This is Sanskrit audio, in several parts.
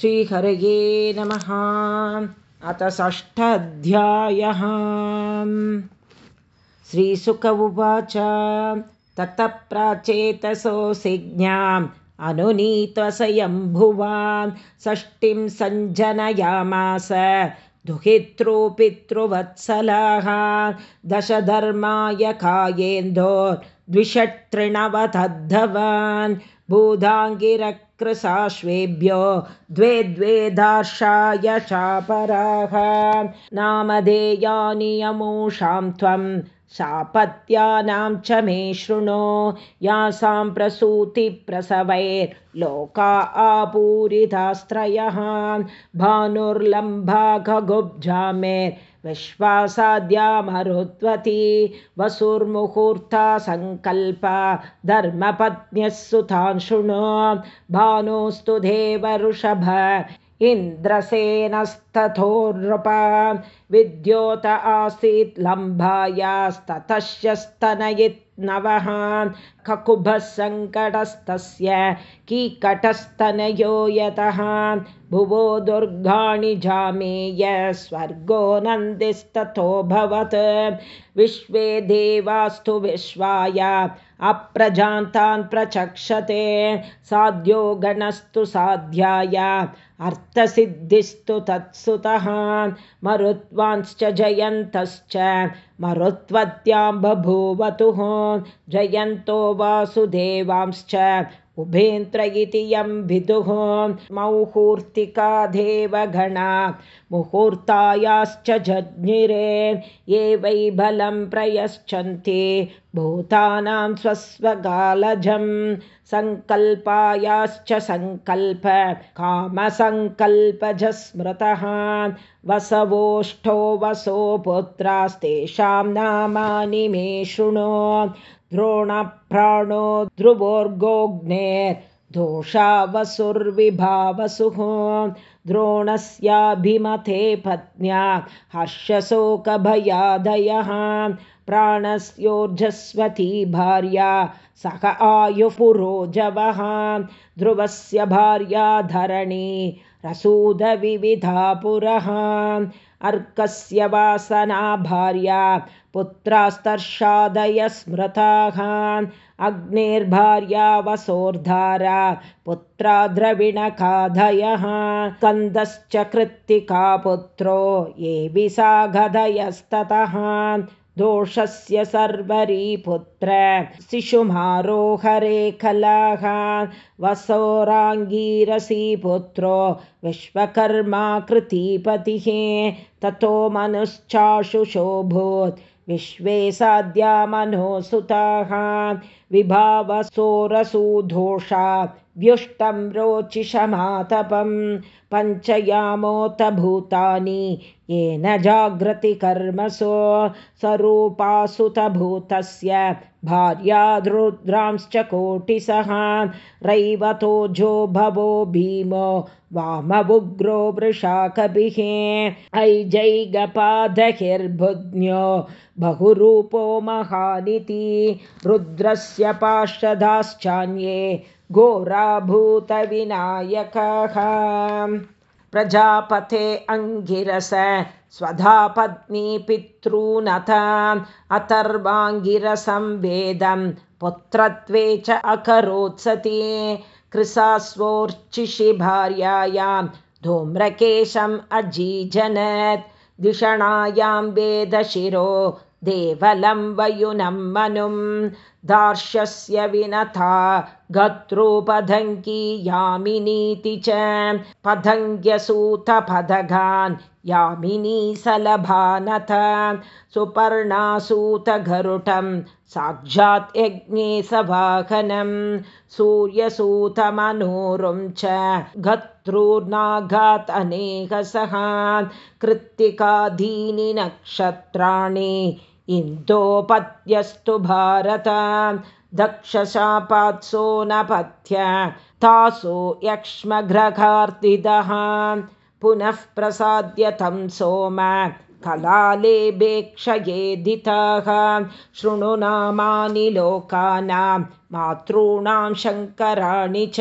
श्रीहरये नमः। अथ षष्ठाध्यायः। श्रीसुक उवाच। ततः प्राचेतसोऽसिज्ञाम् अनुनीतस्वयम्भुवान् षष्टिं सञ्जनयामास दुहितृ पितृवत्सलाः दशधर्माय कायेन्दो द्विषट्तृणवतद्धवान् भूदाङ्गिरकृसाश्वेभ्यो द्वे द्वे दार्शाय चापराः। नामधेयानि यमूषां त्वं सापत्यानां च मे शृणु। यासां प्रसूतिप्रसवैर्लोका आपूरितास्त्रयः। भानुर्लम्भा विश्वासाद्या मरुत्वती वसुर्मुहूर्ता सङ्कल्पा धर्मपत्न्यः सुतान् शृणु। भानुस्तु देवऋषभ इन्द्रसेनस्तथोनृपा विद्योत आसीत् लम्भायास्ततश्च स्तनयित्नवः ककुभः सङ्कटस्तस्य कीकटस्तनयो यतः भुवो दुर्गाणि जामेय स्वर्गो नन्दिस्तथोऽभवत् विश्वे देवास्तु विश्वाय अप्रजान्तान् प्रचक्षते। साध्यो गणस्तु साध्याय अर्थसिद्धिस्तु तत्सुतः। मरुत्वांश्च जयन्तश्च मरुत्वत्यां बभूवतुः जयन्तो वासुदेवांश्च उभेन्द्र इति यं विदुः मौहूर्तिका देवगणा मुहूर्तायाश्च जज्ञिरे ये वै बलं प्रयच्छन्ति भूतानां स्वस्वगालजं सङ्कल्पायाश्च सङ्कल्प कामसङ्कल्पजस्मृतः वसवोष्ठो वसो पुत्रास्तेषां नामानि मे शृणु द्रोणप्राणो ध्रुवोर्गोऽग्नेर्दोषा वसुर्विभावसुः द्रोणस्याभिमते पत्न्या हर्षशोकभयादयः प्राणस्योर्जस्वती भार्या सह आयुपुरोजवः ध्रुवस्य भार्या धरणी रसूदविविधा पुरः अर्कस्य वासना भार्या पुत्रास्तर्षादय स्मृताः। अग्नेर्भार्या वसोर्धारा पुत्रा द्रविणकाधयः कन्दश्च कृत्तिका पुत्रो ये विसागधयस्ततः दोषस्य सर्वरीपुत्र। शिशुमारोहरे कलाः वसोराङ्गीरसी पुत्रो विश्वकर्मा कृतिपतिः ततो मनुश्चाशुशोभूत् विश्वे साध्या मनोसुताः। विभावसोरसूधोषा व्युष्टं रोचिषमातपं पञ्चयामोत भूतानि येन जाग्रति कर्मसो स्वरूपासुतभूतस्य भार्याद्रुद्रांश्च कोटिसः रैवतोजो भवो भीमो वामवुग्रो वृषाकभिः। ऐ जै गपादहिर्भुज्ञो बहुरूपो महानिति रुद्रस्य पार्षदाश्चान्ये घोराभूतविनायकः प्रजापते अङ्गिरस स्वधा पत्नी पितॄनथ अथर्वाङ्गिरसं वेदं पुत्रत्वे च अकरोत्सति कृसास्वोर्चिषि भार्यायां धूम्रकेशम् अजीजनत्। धिषणायां वेदशिरो देवलं वयुनं मनुं दार्शस्य विनथा गत्रोपधङ्की यामिनीति च पधङ्ग्यसूतपदगान् यामिनी सलभानथ सुपर्णासूतगरुटं साक्षात् यज्ञे सवाहनं सूर्यसूतमनोरुं च गत्रूर्नाघात् अनेकसः कृत्तिकाधीनि नक्षत्राणि इन्दोपत्यस्तु भारत। दक्षशापात्सो न पथ्य तासो यक्ष्मघ्रघार्तिदः पुनः प्रसाद्य तं सोम कलालेभेक्षयेदिताः शृणु नामानि लोकानां मातॄणां शङ्कराणि च।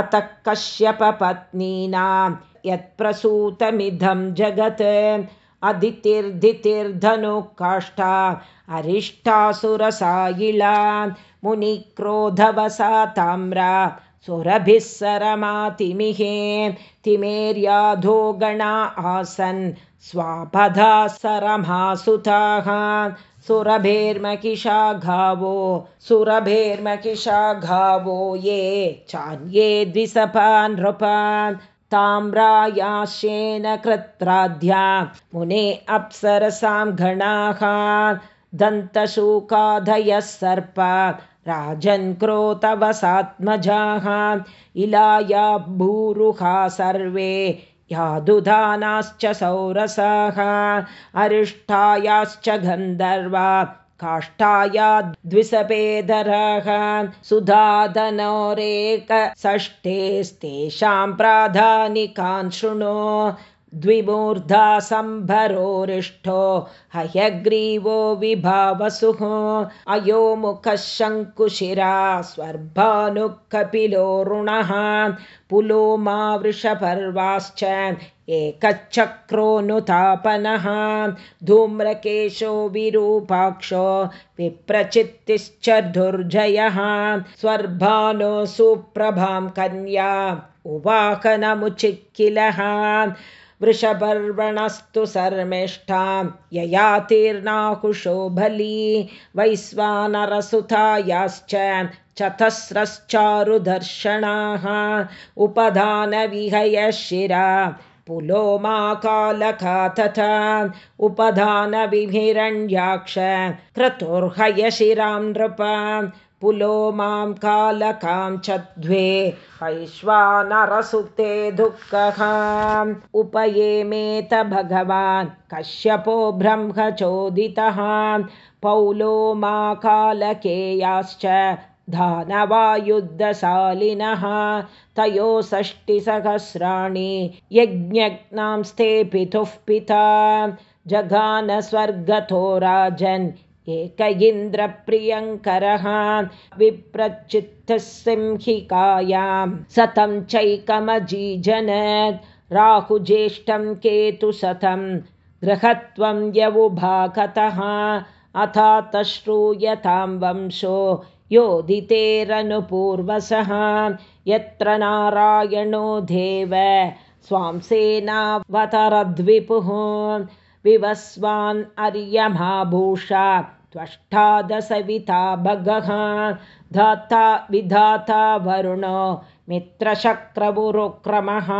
अतः कश्यपपत्नीनां यत्प्रसूतमिदं जगत् अदितिर्दितिर्धनुकाष्ठा अरिष्टासुरसायिला मुनिक्रोधवसा ताम्रा सुरभिः सरमातिमिहे तिमेर्याधो गणा आसन् स्वापधा सरमासुताः सुरभेर्मकिषा घावो सुरभेर्मकिषा घावो ये चान्ये द्विसपा नृपान् ताम्रायाश्येन कृत्राध्या। मुने अप्सरसां गणाः दन्तशूकाधयः सर्प राजन् क्रोतवसात्मजाः इलाया भूरुहा सर्वे। यादुधानाश्च सौरसाः अरिष्ठायाश्च गन्धर्वा काष्ठाया द्विसपेधरः सुधाधनोरेकषष्ठेस्तेषां प्राधानिकान् शृणु द्विमूर्धा सम्भरोरिष्ठो हयग्रीवो विभावसुः अयो मुखः शङ्कुशिरा स्वर्भानुः कपिलोरुणः पुलो मा वृषपर्वाश्च एकचक्रोऽनुतापनः धूम्रकेशो विरूपाक्षो विप्रचित्तिश्च दुर्जयः स्वर्भानो सुप्रभां कन्या उवाहनमुचिक्किलः वृषपर्वणस्तु सर्मिष्ठां ययातीर्णाकुशो बली वैश्वानरसुतायाश्च चतस्रश्चारुदर्शनाः उपधानविहयशिरा पुलो मा कालका तथा उपधानविभिरण्याक्ष क्रतुर्हयशिरां नृप पुलो मां कालकां च द्वे वैश्वानरसुते दुःखः उपयेमेत भगवान् कश्यपो ब्रह्मचोदितः पौलो मा कालकेयाश्च धानवायुद्धशालिनः तयोषष्टिसहस्राणि यज्ञज्ञांस्ते पितुः पिता। जघानस्वर्गतो राजन् एक इन्द्रप्रियङ्करः विप्रचित्तः सिंहिकायां सतं चैकमजीजनत् राहुज्येष्ठं केतुशतं गृहत्वं यवुभागतः अथातश्रूयतां वंशो योदितेरनुपूर्वसः यत्र नारायणो देव स्वां सेनावतरद्विपुः। विवस्वान् अर्यमाभूषा त्वष्टादशविता भगः। धाता विधाता वरुणो मित्रशक्रमुरुक्रमः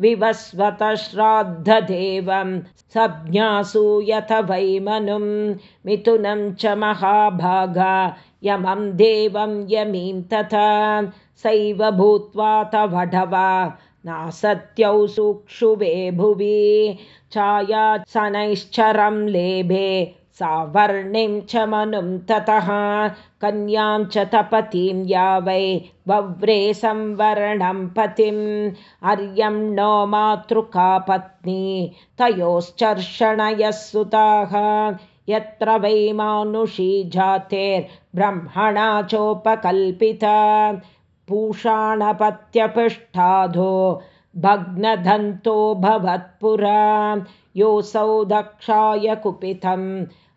विवस्वतश्राद्धदेवं सज्ञासूयथ वैमनुं मिथुनं च महाभागा यमं देवं यमीं तथा सैव भूत्वा तवढवा नासत्यौ सूक्षुभे भुवि। छायासनैश्चरं लेभे सावर्णिं च मनुं ततः कन्यां च तपतीं या वै वव्रे संवरणं पतिम् अर्यं नो मातृका पत्नी तयोश्चर्षणयः सुताः। यत्र वै मानुषी जातेर्ब्रह्मणा चोपकल्पिता पूषाणपत्यपृष्ठाधो भग्नधन्तो भवत्पुरा। योऽसौ दक्षाय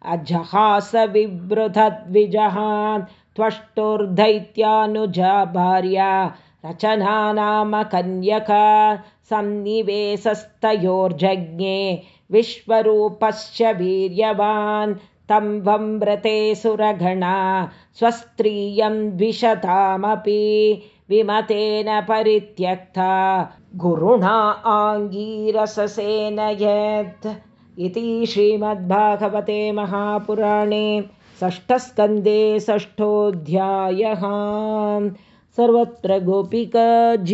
कुपितम् अजहासविवृधद्विजः त्वष्टुर्दैत्यानुजा भार्या रचना नाम कन्यका सन्निवेशस्तयोर्जज्ञे विश्वरूपश्च वीर्यवान् तं वम्रते सुरगणा स्वस्त्रियं द्विषतामपि विमतेन परित्यक्ता। गुरुणा आङ्गीरससेन यत् इति श्रीमद्भागवते महापुराणे षष्ठस्कन्धे षष्ठोऽध्यायः। सर्वत्र गोपिकाजीवनस्मरणं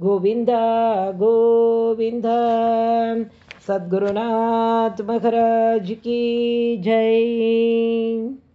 गोविन्द गोविन्द। सद्गुरुनाथ की जय